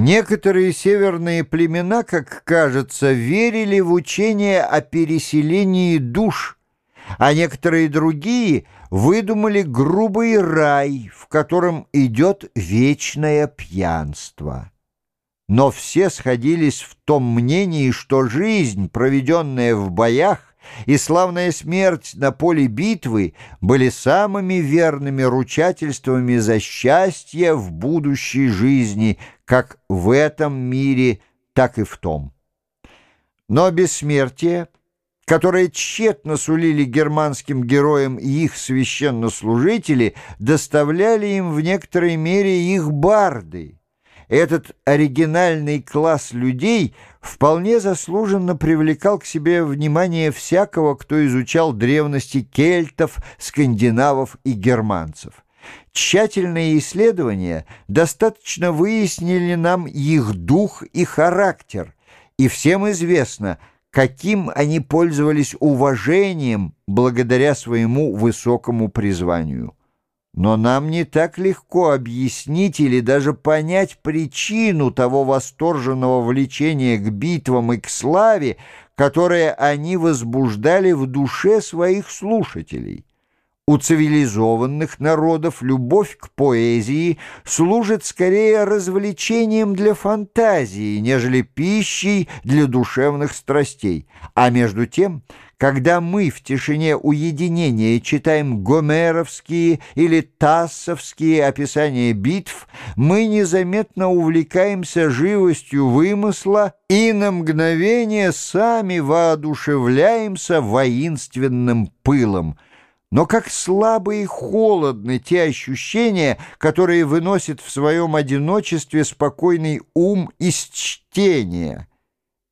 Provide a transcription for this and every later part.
Некоторые северные племена, как кажется, верили в учение о переселении душ, а некоторые другие выдумали грубый рай, в котором идет вечное пьянство. Но все сходились в том мнении, что жизнь, проведенная в боях, и славная смерть на поле битвы были самыми верными ручательствами за счастье в будущей жизни, как в этом мире, так и в том. Но бессмертие, которое тщетно сулили германским героям и их священнослужители, доставляли им в некоторой мере их барды — этот оригинальный класс людей вполне заслуженно привлекал к себе внимание всякого, кто изучал древности кельтов, скандинавов и германцев. Тщательные исследования достаточно выяснили нам их дух и характер, и всем известно, каким они пользовались уважением благодаря своему высокому призванию. Но нам не так легко объяснить или даже понять причину того восторженного влечения к битвам и к славе, которое они возбуждали в душе своих слушателей. У цивилизованных народов любовь к поэзии служит скорее развлечением для фантазии, нежели пищей для душевных страстей. А между тем – когда мы в тишине уединения читаем гомеровские или тассовские описания битв, мы незаметно увлекаемся живостью вымысла и на мгновение сами воодушевляемся воинственным пылом. Но как слабы и холодны те ощущения, которые выносит в своем одиночестве спокойный ум из чтения.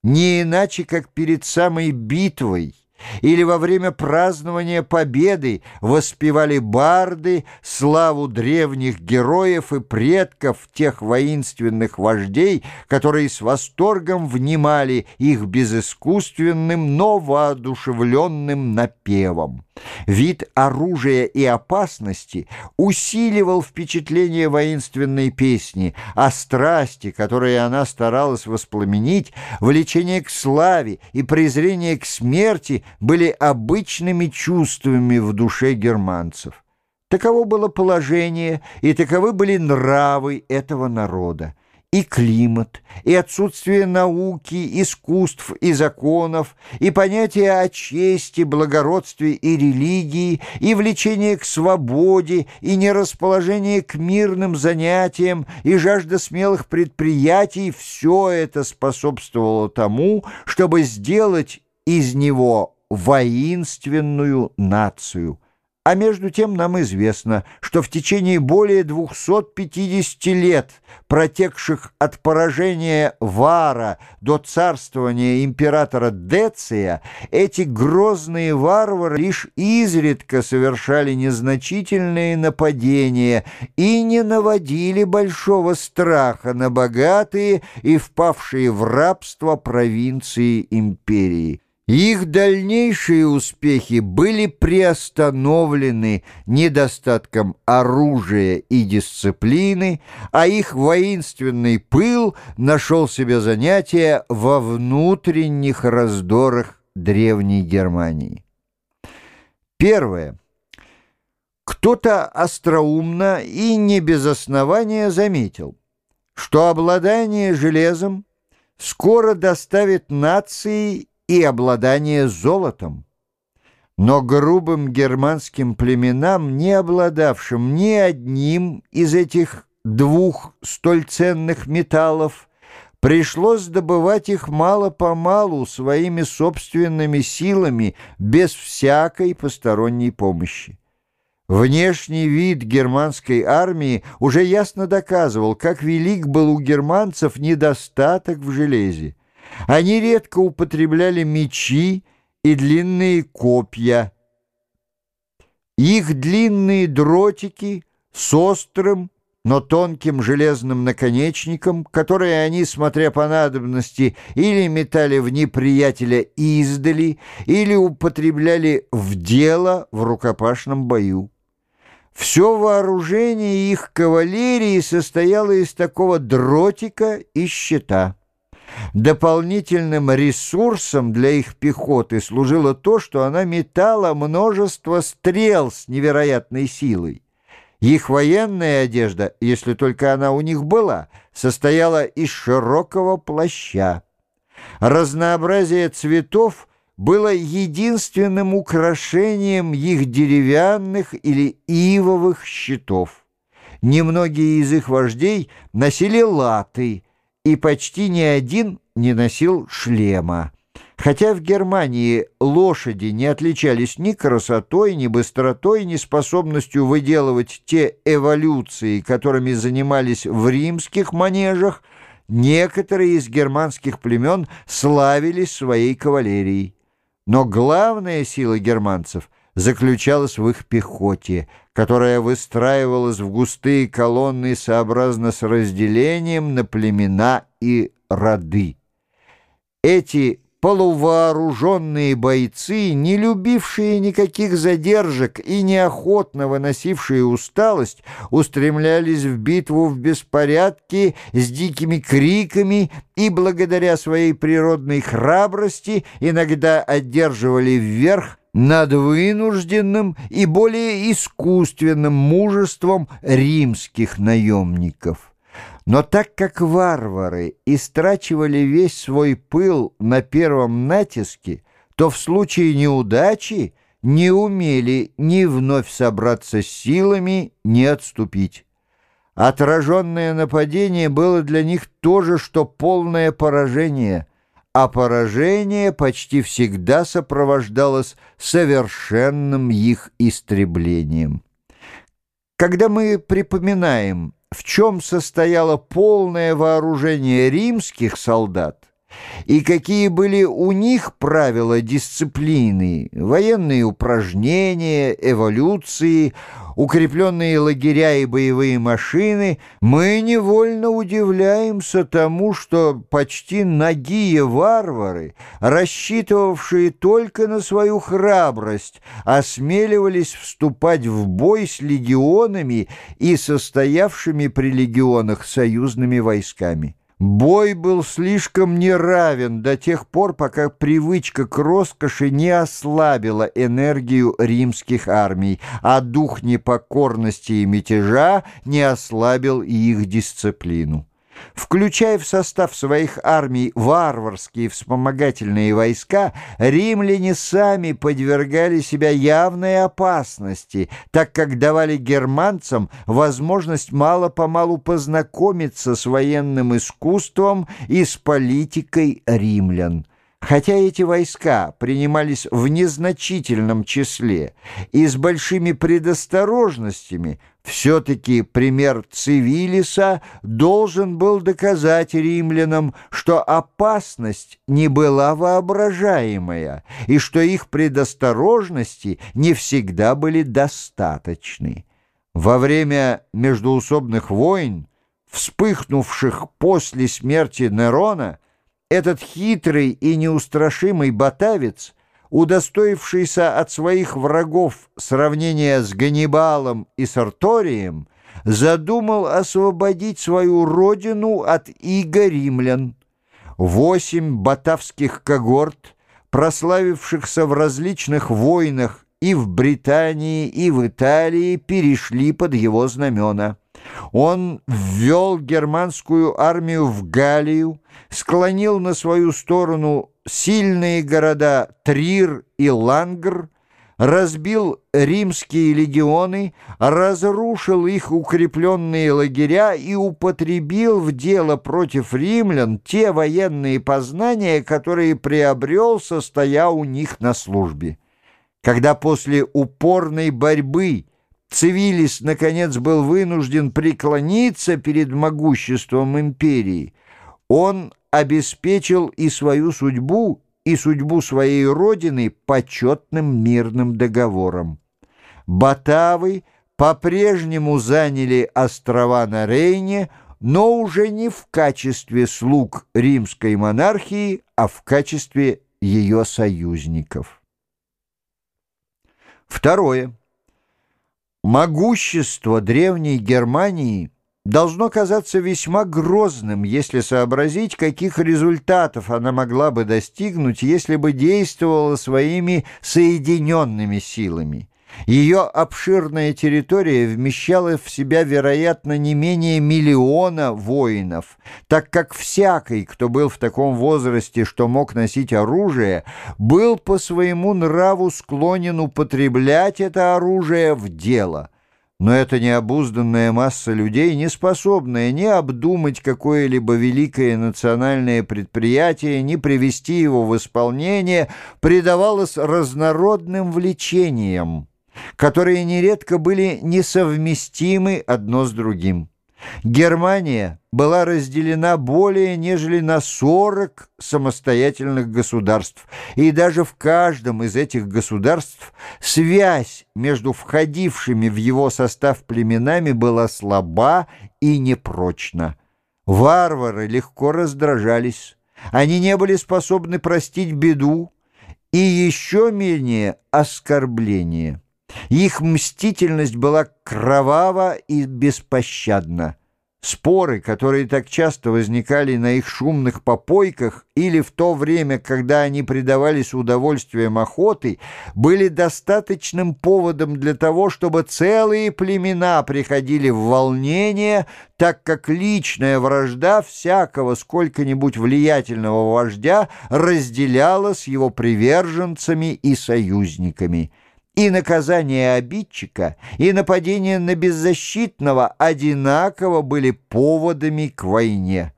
Не иначе, как перед самой битвой — или во время празднования победы воспевали барды славу древних героев и предков тех воинственных вождей, которые с восторгом внимали их безыскусственным, но воодушевленным напевом. Вид оружия и опасности усиливал впечатление воинственной песни, а страсти, которые она старалась воспламенить, влечение к славе и презрение к смерти были обычными чувствами в душе германцев. Таково было положение, и таковы были нравы этого народа и климат, и отсутствие науки, искусств и законов, и понятия о чести, благородстве и религии, и влечение к свободе, и нерасположение к мирным занятиям, и жажда смелых предприятий — все это способствовало тому, чтобы сделать из него воинственную нацию — а между тем нам известно, что в течение более 250 лет, протекших от поражения Вара до царствования императора Деция, эти грозные варвары лишь изредка совершали незначительные нападения и не наводили большого страха на богатые и впавшие в рабство провинции империи. Их дальнейшие успехи были приостановлены недостатком оружия и дисциплины, а их воинственный пыл нашел себе занятие во внутренних раздорах Древней Германии. Первое. Кто-то остроумно и не без основания заметил, что обладание железом скоро доставит нации и обладание золотом. Но грубым германским племенам, не обладавшим ни одним из этих двух столь ценных металлов, пришлось добывать их мало-помалу своими собственными силами, без всякой посторонней помощи. Внешний вид германской армии уже ясно доказывал, как велик был у германцев недостаток в железе. Они редко употребляли мечи и длинные копья. Их длинные дротики с острым, но тонким железным наконечником, которые они, смотря по надобности, или метали в неприятеля издали, или употребляли в дело в рукопашном бою. Все вооружение их кавалерии состояло из такого дротика и щита. Дополнительным ресурсом для их пехоты служило то, что она метала множество стрел с невероятной силой. Их военная одежда, если только она у них была, состояла из широкого плаща. Разнообразие цветов было единственным украшением их деревянных или ивовых щитов. Немногие из их вождей носили латы, и почти ни один не носил шлема. Хотя в Германии лошади не отличались ни красотой, ни быстротой, ни способностью выделывать те эволюции, которыми занимались в римских манежах, некоторые из германских племен славились своей кавалерией. Но главная сила германцев заключалась в их пехоте, которая выстраивалась в густые колонны сообразно с разделением на племена и роды. Эти полувооруженные бойцы, не любившие никаких задержек и неохотно выносившие усталость, устремлялись в битву в беспорядке с дикими криками и, благодаря своей природной храбрости, иногда одерживали вверх над вынужденным и более искусственным мужеством римских наемников. Но так как варвары истрачивали весь свой пыл на первом натиске, то в случае неудачи не умели ни вновь собраться с силами, ни отступить. Отраженное нападение было для них то же, что полное поражение, а поражение почти всегда сопровождалось совершенным их истреблением. Когда мы припоминаем в чем состояло полное вооружение римских солдат и какие были у них правила дисциплины, военные упражнения, эволюции, укрепленные лагеря и боевые машины, мы невольно удивляемся тому, что почти нагие варвары, рассчитывавшие только на свою храбрость, осмеливались вступать в бой с легионами и состоявшими при легионах союзными войсками. Бой был слишком неравен до тех пор, пока привычка к роскоши не ослабила энергию римских армий, а дух непокорности и мятежа не ослабил их дисциплину. Включая в состав своих армий варварские вспомогательные войска, римляне сами подвергали себя явной опасности, так как давали германцам возможность мало-помалу познакомиться с военным искусством и с политикой римлян. Хотя эти войска принимались в незначительном числе и с большими предосторожностями, все-таки пример Цивилиса должен был доказать римлянам, что опасность не была воображаемая и что их предосторожности не всегда были достаточны. Во время междуусобных войн, вспыхнувших после смерти Нерона, этот хитрый и неустрашимый батавец, удостоившийся от своих врагов сравнения с Ганнибалом и Сарторием, задумал освободить свою родину от иго римлян. Восемь батавских когорт, прославившихся в различных войнах и в Британии, и в Италии, перешли под его знамена. Он ввел германскую армию в Галлию, склонил на свою сторону сильные города Трир и Лангр, разбил римские легионы, разрушил их укрепленные лагеря и употребил в дело против римлян те военные познания, которые приобрел, состоя у них на службе. Когда после упорной борьбы Цивилис, наконец, был вынужден преклониться перед могуществом империи, он обеспечил и свою судьбу, и судьбу своей родины почетным мирным договором. Батавы по-прежнему заняли острова на Рейне, но уже не в качестве слуг римской монархии, а в качестве ее союзников. Второе. Могущество древней Германии должно казаться весьма грозным, если сообразить, каких результатов она могла бы достигнуть, если бы действовала своими соединенными силами. Ее обширная территория вмещала в себя, вероятно, не менее миллиона воинов, так как всякий, кто был в таком возрасте, что мог носить оружие, был по своему нраву склонен употреблять это оружие в дело. Но эта необузданная масса людей, не способная ни обдумать какое-либо великое национальное предприятие, ни привести его в исполнение, предавалась разнородным влечениям которые нередко были несовместимы одно с другим. Германия была разделена более нежели на 40 самостоятельных государств, и даже в каждом из этих государств связь между входившими в его состав племенами была слаба и непрочна. Варвары легко раздражались, они не были способны простить беду и еще менее оскорбление. Их мстительность была кровава и беспощадна. Споры, которые так часто возникали на их шумных попойках или в то время, когда они предавались удовольствием охоты, были достаточным поводом для того, чтобы целые племена приходили в волнение, так как личная вражда всякого сколько-нибудь влиятельного вождя разделялась с его приверженцами и союзниками. И наказание обидчика, и нападение на беззащитного одинаково были поводами к войне.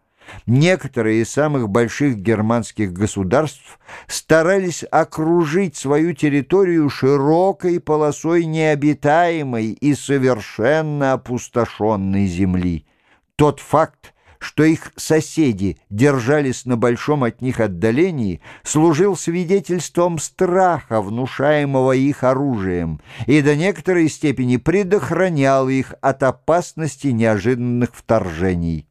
Некоторые из самых больших германских государств старались окружить свою территорию широкой полосой необитаемой и совершенно опустошенной земли. Тот факт, что их соседи держались на большом от них отдалении, служил свидетельством страха, внушаемого их оружием, и до некоторой степени предохранял их от опасности неожиданных вторжений.